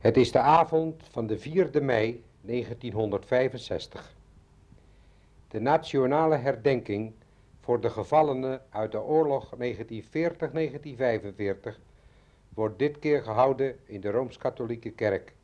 Het is de avond van de 4e mei 1965. De nationale herdenking voor de gevallenen uit de oorlog 1940-1945 wordt dit keer gehouden in de Rooms-Katholieke Kerk.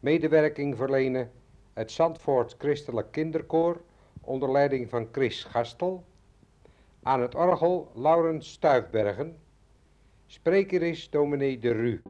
Medewerking verlenen het Zandvoort Christelijk Kinderkoor onder leiding van Chris Gastel. Aan het orgel Laurens Stuifbergen. Spreker is dominee de Ru.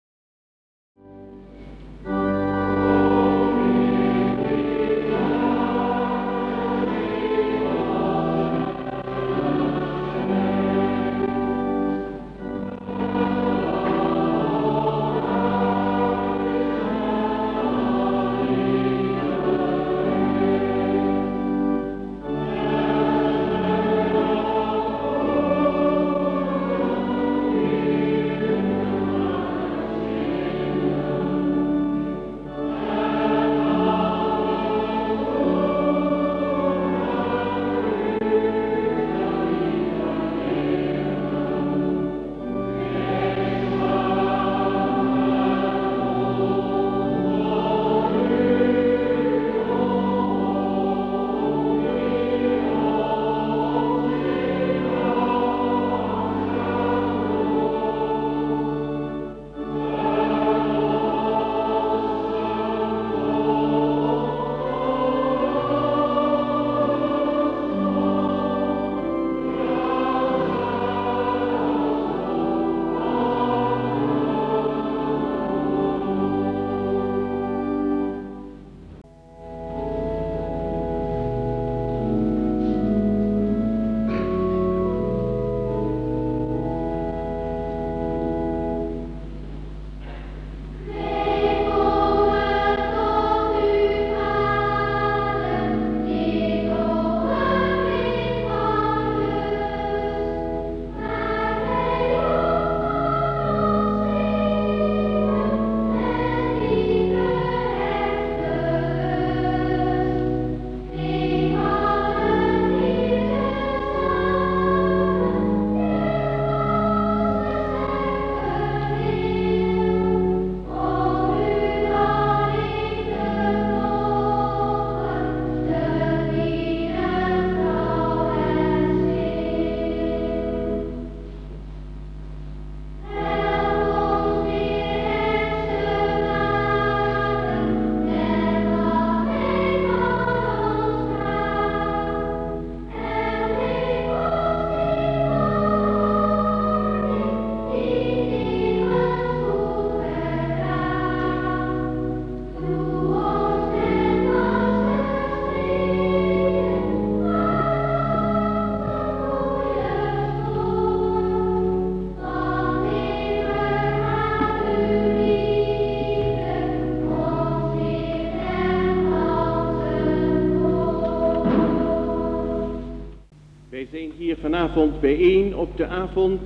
Vanavond bijeen op de avond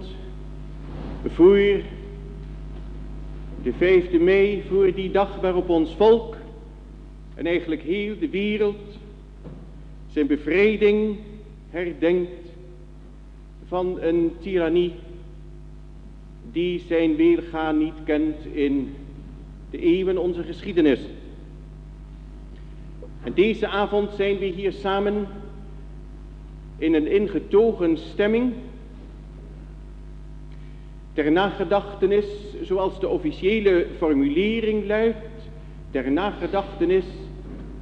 voor de 5e mei, voor die dag waarop ons volk en eigenlijk heel de wereld zijn bevrijding herdenkt van een tirannie die zijn weergaan niet kent in de eeuwen onze geschiedenis. En deze avond zijn we hier samen in een ingetogen stemming ter nagedachtenis, zoals de officiële formulering luidt, ter nagedachtenis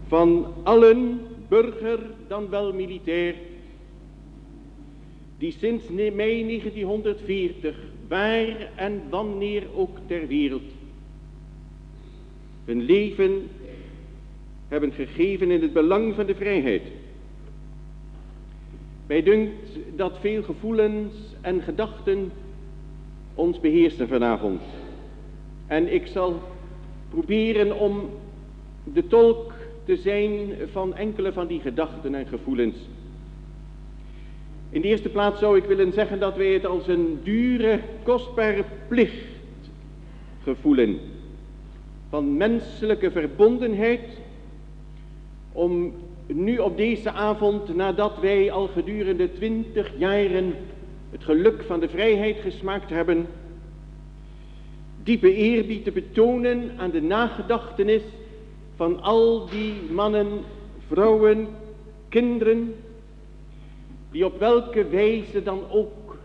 van allen burger dan wel militair, die sinds mei 1940, waar en wanneer ook ter wereld, hun leven hebben gegeven in het belang van de vrijheid. Mij dunkt dat veel gevoelens en gedachten ons beheersen vanavond. En ik zal proberen om de tolk te zijn van enkele van die gedachten en gevoelens. In de eerste plaats zou ik willen zeggen dat wij het als een dure, kostbare plicht gevoelen van menselijke verbondenheid om nu op deze avond, nadat wij al gedurende twintig jaren het geluk van de vrijheid gesmaakt hebben, diepe eerbied te betonen aan de nagedachtenis van al die mannen, vrouwen, kinderen, die op welke wijze dan ook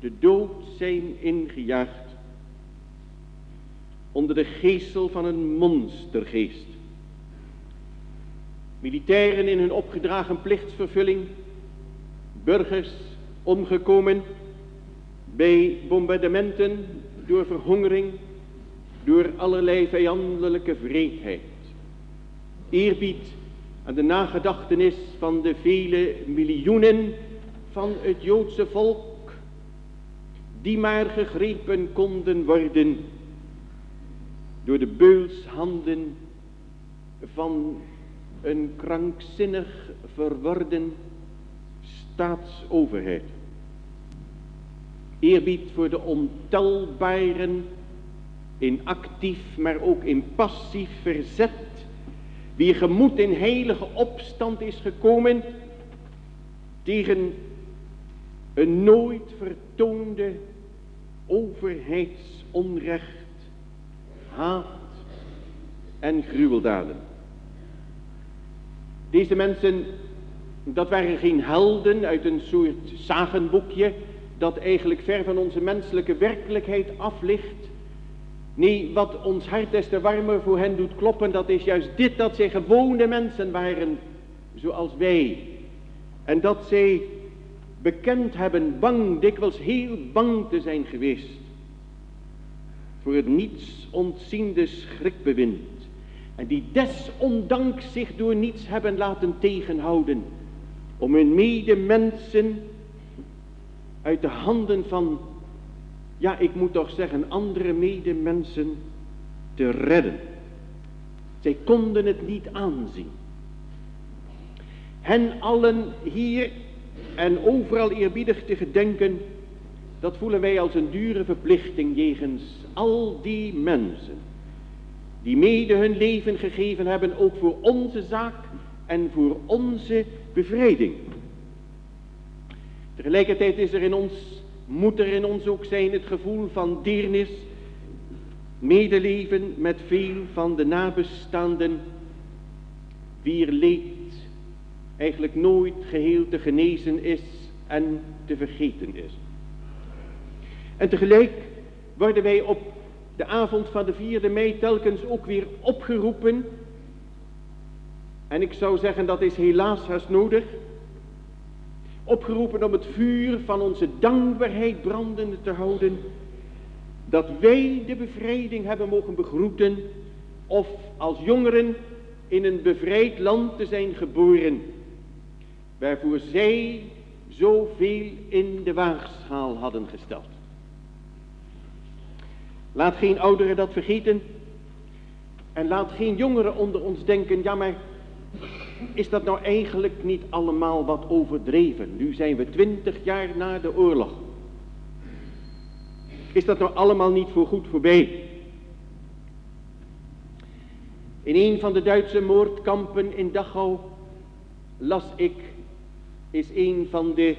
de dood zijn ingejaagd onder de geestel van een monstergeest. Militairen in hun opgedragen plichtsvervulling, burgers omgekomen. Bij bombardementen door verhongering, door allerlei vijandelijke vreedheid. Eerbied aan de nagedachtenis van de vele miljoenen van het Joodse volk, die maar gegrepen konden worden door de beulshanden van een krankzinnig verworden staatsoverheid. Eerbied voor de ontelbaren in actief, maar ook in passief verzet, wie gemoed in heilige opstand is gekomen tegen een nooit vertoonde overheidsonrecht haat en gruweldaden. Deze mensen, dat waren geen helden uit een soort zagenboekje, dat eigenlijk ver van onze menselijke werkelijkheid af ligt. Nee, wat ons hart des te warmer voor hen doet kloppen, dat is juist dit, dat zij gewone mensen waren, zoals wij. En dat zij bekend hebben, bang, dikwijls heel bang te zijn geweest voor het niets ontziende schrikbewind. En die desondanks zich door niets hebben laten tegenhouden. Om hun medemensen uit de handen van, ja ik moet toch zeggen, andere medemensen te redden. Zij konden het niet aanzien. Hen allen hier en overal eerbiedig te gedenken dat voelen wij als een dure verplichting jegens al die mensen. Die mede hun leven gegeven hebben ook voor onze zaak en voor onze bevrijding. Tegelijkertijd is er in ons, moet er in ons ook zijn het gevoel van deernis, medeleven met veel van de nabestaanden, wier leed eigenlijk nooit geheel te genezen is en te vergeten is. En tegelijk worden wij op de avond van de 4e mei telkens ook weer opgeroepen. En ik zou zeggen dat is helaas haast nodig. Opgeroepen om het vuur van onze dankbaarheid brandende te houden. Dat wij de bevrijding hebben mogen begroeten. Of als jongeren in een bevrijd land te zijn geboren. Waarvoor zij zoveel in de waagschaal hadden gesteld. Laat geen ouderen dat vergeten. En laat geen jongeren onder ons denken, ja maar is dat nou eigenlijk niet allemaal wat overdreven? Nu zijn we twintig jaar na de oorlog. Is dat nou allemaal niet voor goed voorbij? In een van de Duitse moordkampen in Dachau las ik, is een van de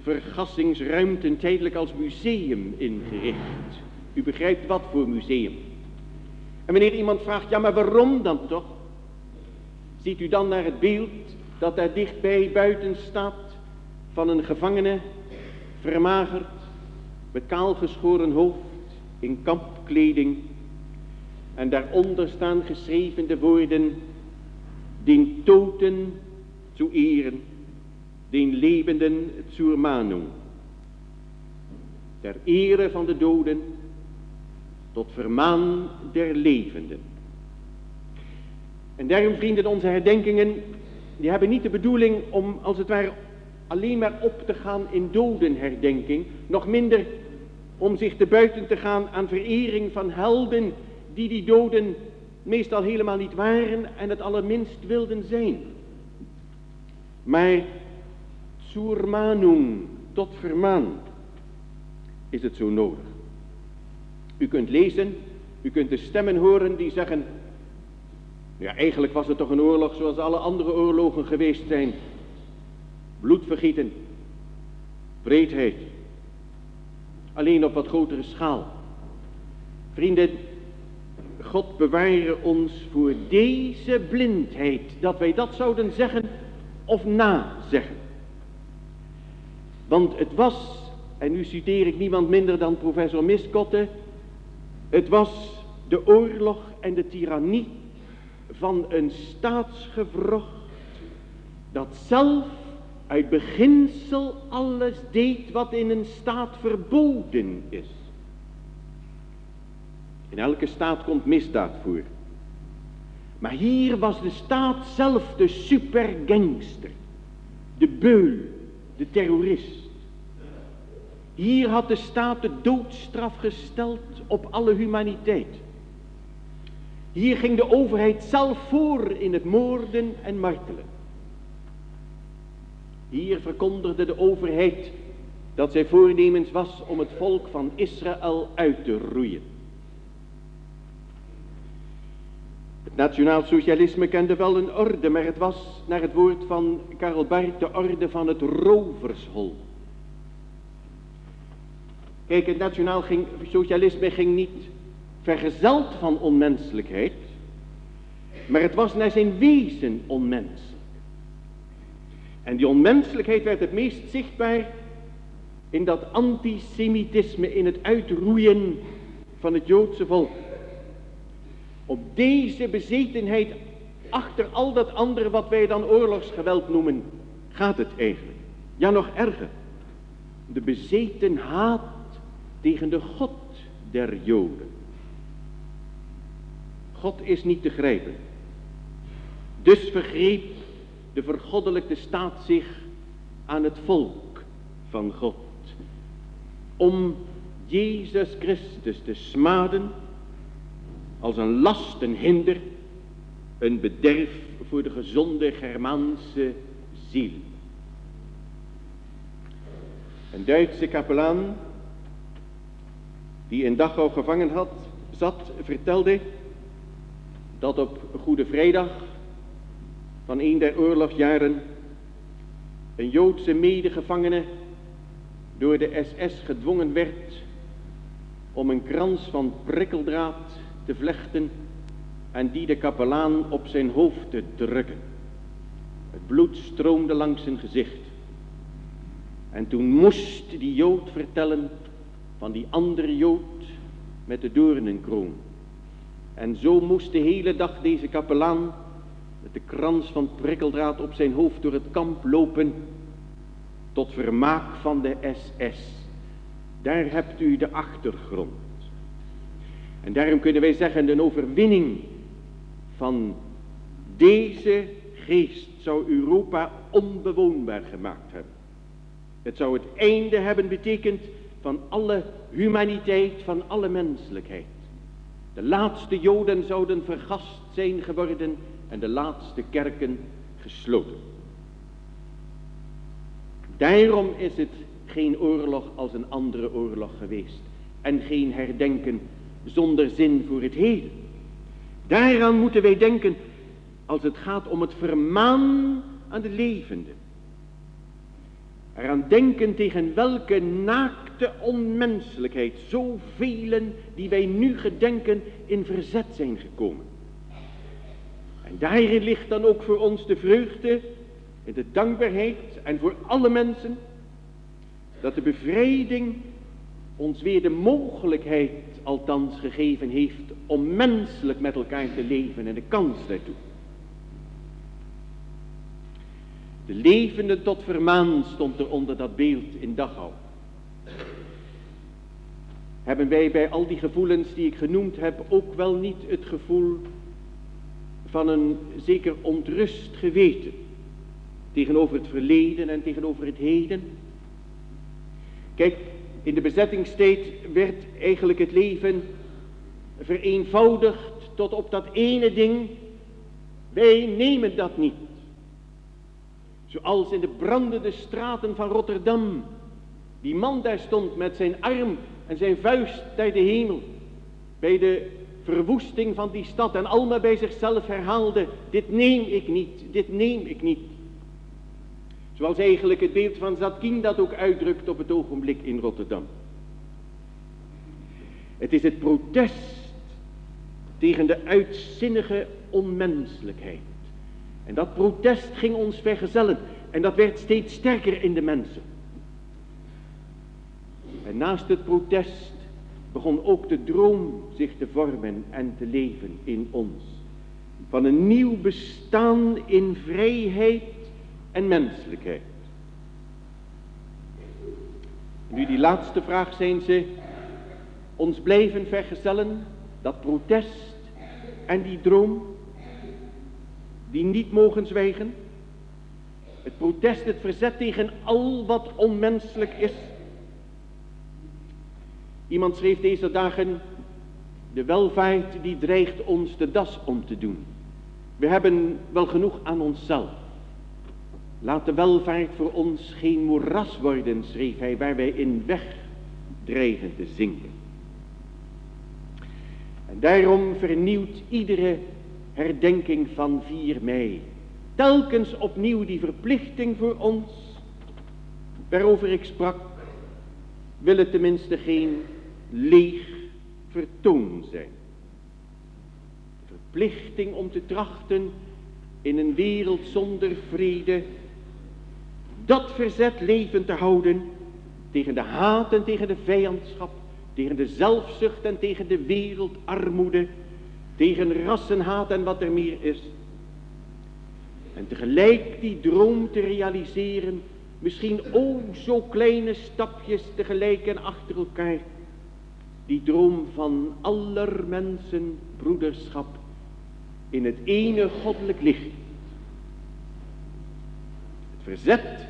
vergassingsruimten tijdelijk als museum ingericht. U begrijpt wat voor museum. En wanneer iemand vraagt, ja maar waarom dan toch? Ziet u dan naar het beeld dat daar dichtbij buiten staat van een gevangene, vermagerd, met kaalgeschoren hoofd, in kampkleding. En daaronder staan geschreven de woorden, den toten zu ehren, den lebenden zur. Ter ere van de doden tot vermaan der levenden. En daarom vrienden onze herdenkingen, die hebben niet de bedoeling om als het ware alleen maar op te gaan in dodenherdenking, nog minder om zich te buiten te gaan aan verering van helden die die doden meestal helemaal niet waren en het allerminst wilden zijn. Maar surmanum, tot vermaan, is het zo nodig. U kunt lezen, u kunt de stemmen horen die zeggen, ja eigenlijk was het toch een oorlog zoals alle andere oorlogen geweest zijn. Bloedvergieten, breedheid, alleen op wat grotere schaal. Vrienden, God beware ons voor deze blindheid, dat wij dat zouden zeggen of nazeggen. Want het was, en nu citeer ik niemand minder dan professor Miskotte, het was de oorlog en de tirannie van een staatsgevrocht dat zelf uit beginsel alles deed wat in een staat verboden is. In elke staat komt misdaad voor. Maar hier was de staat zelf de supergangster, de beul, de terrorist. Hier had de staat de doodstraf gesteld op alle humaniteit. Hier ging de overheid zelf voor in het moorden en martelen. Hier verkondigde de overheid dat zij voornemens was om het volk van Israël uit te roeien. Het nationaal socialisme kende wel een orde, maar het was naar het woord van Karel Barth de orde van het rovershol. Kijk, het nationaal ging, socialisme ging niet vergezeld van onmenselijkheid, maar het was naar zijn wezen onmenselijk. En die onmenselijkheid werd het meest zichtbaar in dat antisemitisme, in het uitroeien van het Joodse volk. Op deze bezetenheid, achter al dat andere wat wij dan oorlogsgeweld noemen, gaat het eigenlijk. Ja, nog erger. De bezeten haat tegen de God der Joden. God is niet te grijpen. Dus vergreep de vergoddelijkte staat zich aan het volk van God. Om Jezus Christus te smaden als een last, een hinder, een bederf voor de gezonde Germaanse ziel. Een Duitse kapelaan die in Dachau gevangen had, zat, vertelde dat op Goede Vrijdag van een der oorlogsjaren een Joodse medegevangene door de SS gedwongen werd om een krans van prikkeldraad te vlechten en die de kapelaan op zijn hoofd te drukken. Het bloed stroomde langs zijn gezicht. En toen moest die Jood vertellen van die andere Jood met de doornenkroon. En zo moest de hele dag deze kapelaan met de krans van prikkeldraad op zijn hoofd door het kamp lopen tot vermaak van de SS. Daar hebt u de achtergrond. En daarom kunnen wij zeggen, een overwinning van deze geest zou Europa onbewoonbaar gemaakt hebben. Het zou het einde hebben betekend van alle humaniteit, van alle menselijkheid. De laatste Joden zouden vergast zijn geworden en de laatste kerken gesloten. Daarom is het geen oorlog als een andere oorlog geweest en geen herdenken zonder zin voor het heden. Daaraan moeten wij denken als het gaat om het vermaan aan de levenden. Eraan denken tegen welke naakte onmenselijkheid zoveel die wij nu gedenken in verzet zijn gekomen. En daarin ligt dan ook voor ons de vreugde en de dankbaarheid en voor alle mensen dat de bevrijding ons weer de mogelijkheid althans gegeven heeft om menselijk met elkaar te leven en de kans daartoe. De levende tot vermaan stond er onder dat beeld in Dachau. Hebben wij bij al die gevoelens die ik genoemd heb ook wel niet het gevoel van een zeker ontrust geweten tegenover het verleden en tegenover het heden? Kijk, in de bezettingstijd werd eigenlijk het leven vereenvoudigd tot op dat ene ding. Wij nemen dat niet. Zoals in de brandende straten van Rotterdam. Die man daar stond met zijn arm en zijn vuist naar de hemel. Bij de verwoesting van die stad en allemaal bij zichzelf herhaalde. Dit neem ik niet, dit neem ik niet. Zoals eigenlijk het beeld van Zatkin dat ook uitdrukt op het ogenblik in Rotterdam. Het is het protest tegen de uitzinnige onmenselijkheid. En dat protest ging ons vergezellen en dat werd steeds sterker in de mensen. En naast het protest begon ook de droom zich te vormen en te leven in ons. Van een nieuw bestaan in vrijheid en menselijkheid. Nu die laatste vraag zijn ze ons blijven vergezellen, dat protest en die droom, die niet mogen zwijgen. Het protest, het verzet tegen al wat onmenselijk is. Iemand schreef deze dagen, de welvaart die dreigt ons de das om te doen. We hebben wel genoeg aan onszelf. Laat de welvaart voor ons geen moeras worden, schreef hij, waar wij in weg dreigen te zinken. En daarom vernieuwt iedere herdenking van 4 mei telkens opnieuw die verplichting voor ons, waarover ik sprak, wil het tenminste geen leeg vertoon zijn. De verplichting om te trachten in een wereld zonder vrede, dat verzet levend te houden tegen de haat en tegen de vijandschap, tegen de zelfzucht en tegen de wereldarmoede, tegen rassenhaat en wat er meer is. En tegelijk die droom te realiseren, misschien ook zo kleine stapjes tegelijk en achter elkaar, die droom van aller mensen broederschap in het ene goddelijk licht. Het verzet,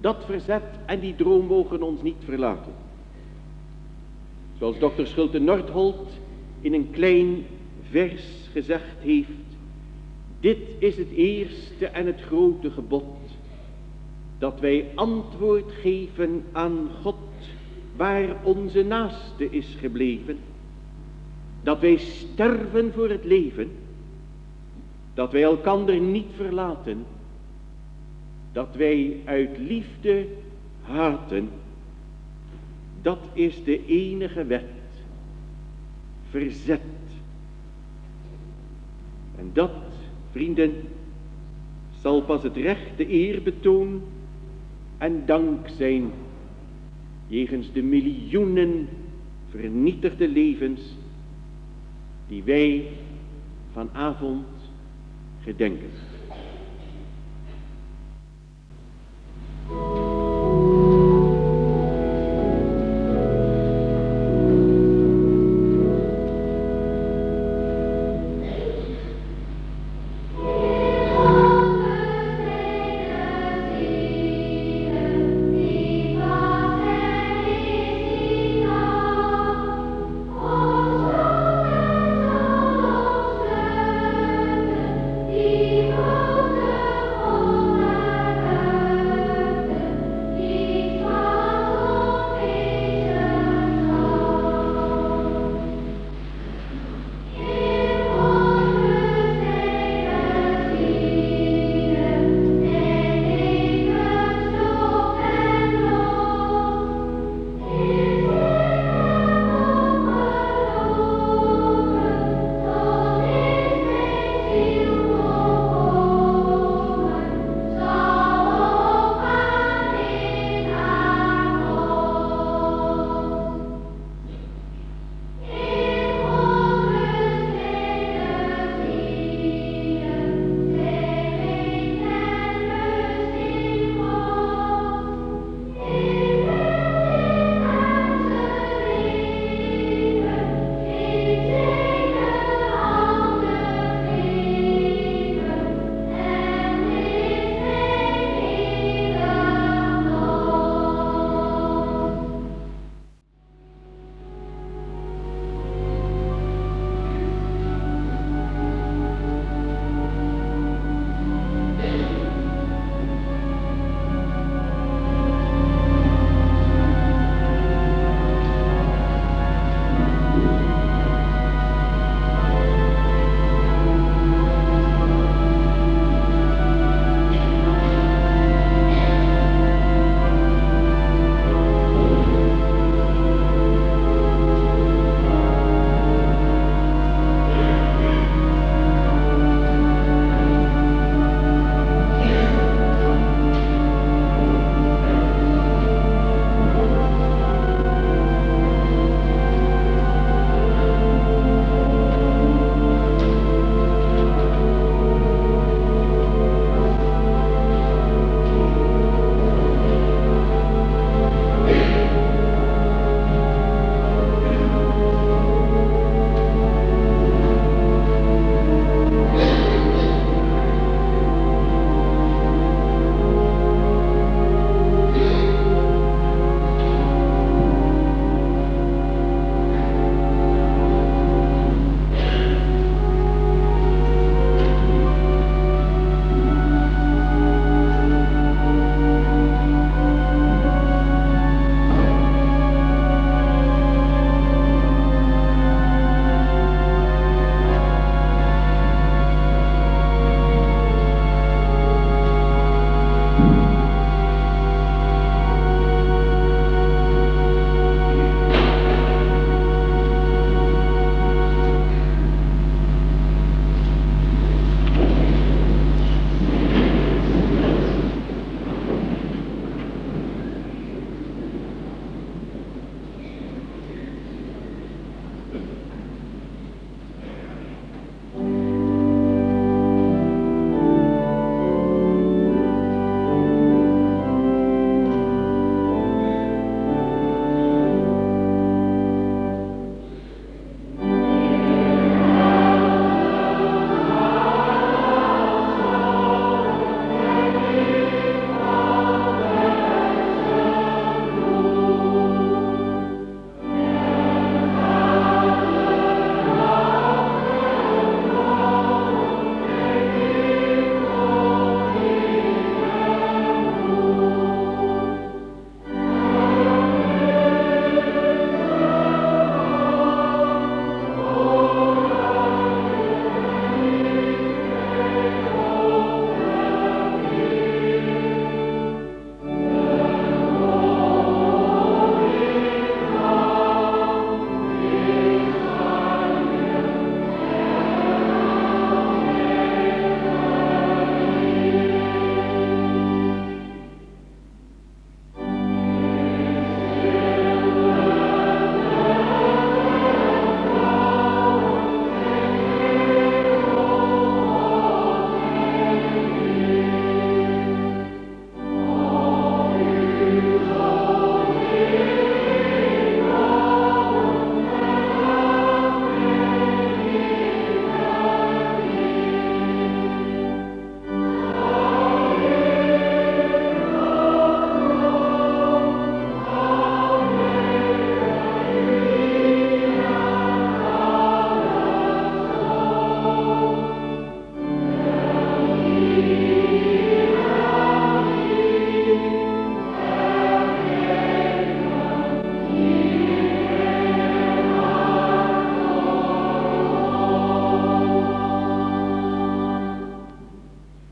dat verzet en die droom mogen ons niet verlaten. Zoals dokter Schulte Nordholt in een klein vers gezegd heeft. Dit is het eerste en het grote gebod. Dat wij antwoord geven aan God waar onze naaste is gebleven. Dat wij sterven voor het leven. Dat wij elkander niet verlaten. Dat wij uit liefde haten. Dat is de enige wet. Verzet. En dat, vrienden, zal pas het recht, de eerbetoon en dank zijn jegens de miljoenen vernietigde levens die wij vanavond gedenken.